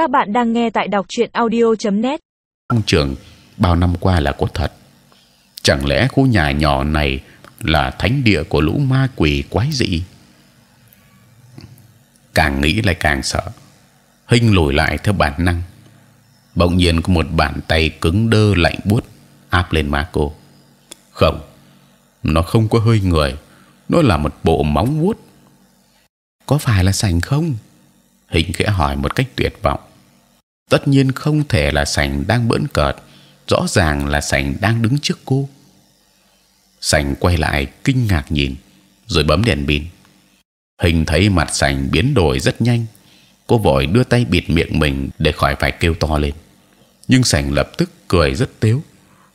Các bạn đang nghe tại đọc truyện audio.net. ông trưởng bao năm qua là có thật. Chẳng lẽ khu nhà nhỏ này là thánh địa của lũ ma quỷ quái dị? Càng nghĩ lại càng sợ. Hinh lùi lại theo bản năng. Bỗng nhiên có một bàn tay cứng đơ lạnh buốt áp lên má cô. Không, nó không có hơi người, nó là một bộ móng vuốt. Có phải là sành không? Hình khẽ hỏi một cách tuyệt vọng. Tất nhiên không thể là sành đang bỡn cợt, rõ ràng là sành đang đứng trước cô. Sành quay lại kinh ngạc nhìn, rồi bấm đèn pin. Hình thấy mặt sành biến đổi rất nhanh, cô vội đưa tay bịt miệng mình để khỏi phải kêu to lên. Nhưng sành lập tức cười rất tếu.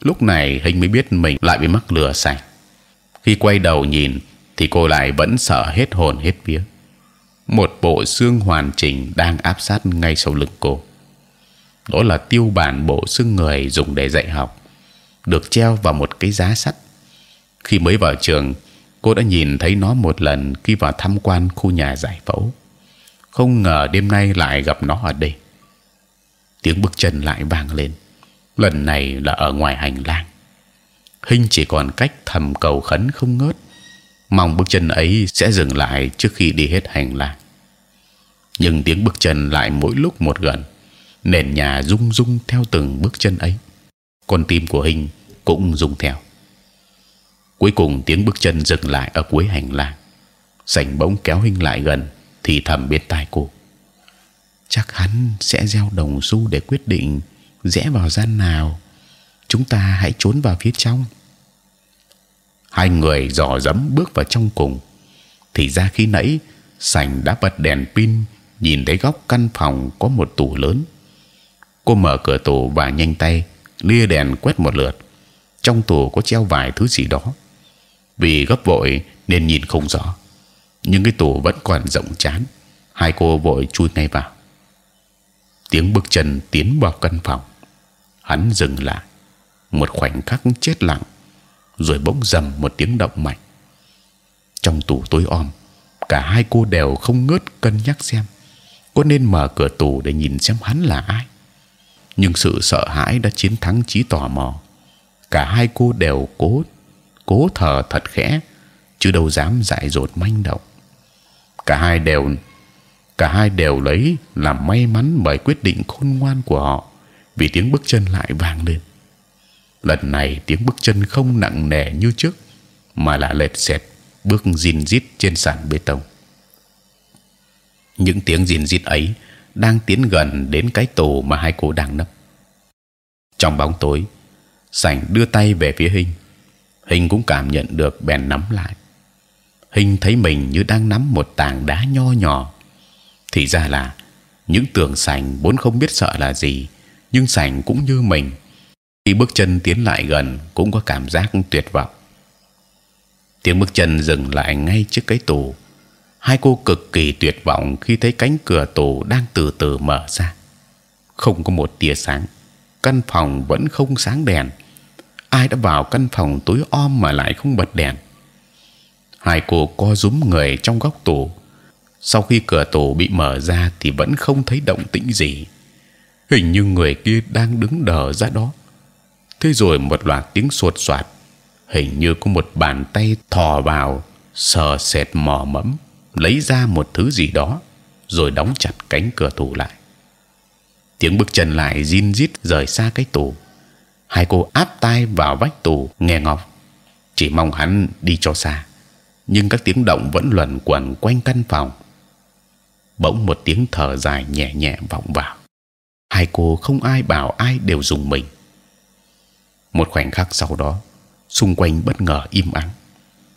Lúc này hình mới biết mình lại bị mắc lừa sành. Khi quay đầu nhìn thì cô lại vẫn sợ hết hồn hết vía. Một bộ xương hoàn chỉnh đang áp sát ngay sau lưng cô. Đó là tiêu bản bộ xương người dùng để dạy học, được treo vào một cái giá sắt. Khi mới vào trường, cô đã nhìn thấy nó một lần khi vào tham quan khu nhà giải phẫu. Không ngờ đêm nay lại gặp nó ở đây. Tiếng bước chân lại vang lên. Lần này là ở ngoài hành lang. Hinh chỉ còn cách thầm cầu khấn không ngớt, mong bước chân ấy sẽ dừng lại trước khi đi hết hành lang. Nhưng tiếng bước chân lại mỗi lúc một gần, nền nhà rung rung theo từng bước chân ấy. Con tim của hình cũng rung theo. Cuối cùng tiếng bước chân dừng lại ở cuối hành lang. Sảnh bỗng kéo hình lại gần, thì thầm bên tai cô. Chắc hắn sẽ gieo đồng xu để quyết định rẽ vào gian nào. Chúng ta hãy trốn vào phía trong. Hai người dò dẫm bước vào trong cùng. Thì ra khi nãy sảnh đã bật đèn pin, nhìn thấy góc căn phòng có một tủ lớn. Cô mở cửa tủ và nhanh tay lia đèn quét một lượt. Trong tủ có treo vài thứ gì đó. Vì gấp vội nên nhìn không rõ, nhưng cái tủ vẫn còn rộng chán. Hai cô vội chui ngay vào. Tiếng bước chân tiến vào căn phòng. Hắn dừng lại, một khoảnh khắc chết lặng, rồi bỗng dầm một tiếng động mạnh. Trong tủ tối om, cả hai cô đều không ngớt cân nhắc xem có nên mở cửa tủ để nhìn xem hắn là ai. Nhưng sự sợ hãi đã chiến thắng trí tò mò. Cả hai cô đều cố cố thở thật khẽ, chứ đâu dám dại dột manh động. Cả hai đều cả hai đều lấy làm may mắn bởi quyết định khôn ngoan của họ vì tiếng bước chân lại vang lên lần này tiếng bước chân không nặng nề như trước mà là lệch xẹt bước rìn rít trên sàn bê tông những tiếng rìn rít ấy đang tiến gần đến cái tù mà hai cô đang nấp. Trong bóng tối, sảnh đưa tay về phía hình. Hình cũng cảm nhận được bèn nắm lại. Hình thấy mình như đang nắm một tảng đá nho nhỏ. Thì ra là những tường sành vốn không biết sợ là gì, nhưng sành cũng như mình. Khi bước chân tiến lại gần cũng có cảm giác tuyệt vọng. Tiếng bước chân dừng lại ngay trước cái tủ hai cô cực kỳ tuyệt vọng khi thấy cánh cửa tù đang từ từ mở ra. Không có một tia sáng. Căn phòng vẫn không sáng đèn. Ai đã vào căn phòng tối om mà lại không bật đèn? Hai cô co rúm người trong góc tủ sau khi cửa tủ bị mở ra thì vẫn không thấy động tĩnh gì. Hình như người kia đang đứng đờ ra đó. Thế rồi một loạt tiếng sột soạt. Hình như có một bàn tay thò vào, sờ sệt mò mẫm lấy ra một thứ gì đó, rồi đóng chặt cánh cửa tủ lại. Tiếng bước chân lại zin rít rời xa cái tủ. Hai cô áp tai vào vách tủ, nghe ngóng. Chỉ mong hắn đi cho xa, nhưng các tiếng động vẫn luẩn quẩn quanh căn phòng. Bỗng một tiếng thở dài nhẹ nhẹ vọng vào. Hai cô không ai bảo ai đều dùng mình. Một khoảnh khắc sau đó, xung quanh bất ngờ im ắng.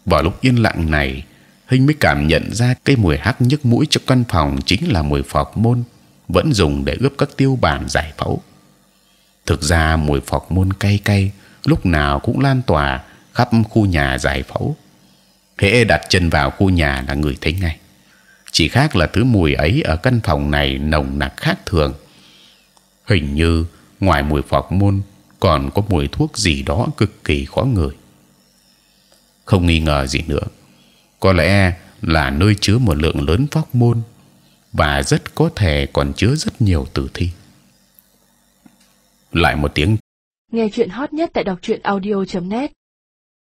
Vào lúc yên lặng này hình mới cảm nhận ra cái mùi hắc nhức mũi trong căn phòng chính là mùi phọc môn, vẫn dùng để ướp các tiêu bản giải phẫu. Thực ra mùi phọc môn cay cay, lúc nào cũng lan tỏa khắp khu nhà giải phẫu. Hễ đặt chân vào khu nhà là người thấy ngay. Chỉ khác là thứ mùi ấy ở căn phòng này nồng nặc khác thường. Hình như ngoài mùi phọc môn còn có mùi thuốc gì đó cực kỳ khó ngửi. Không nghi ngờ gì nữa có lẽ là nơi chứa một lượng lớn phóc môn và rất có thể còn chứa rất nhiều tử thi. Lại một tiếng. Nghe chuyện hot nhất tại đọc truyện audio .net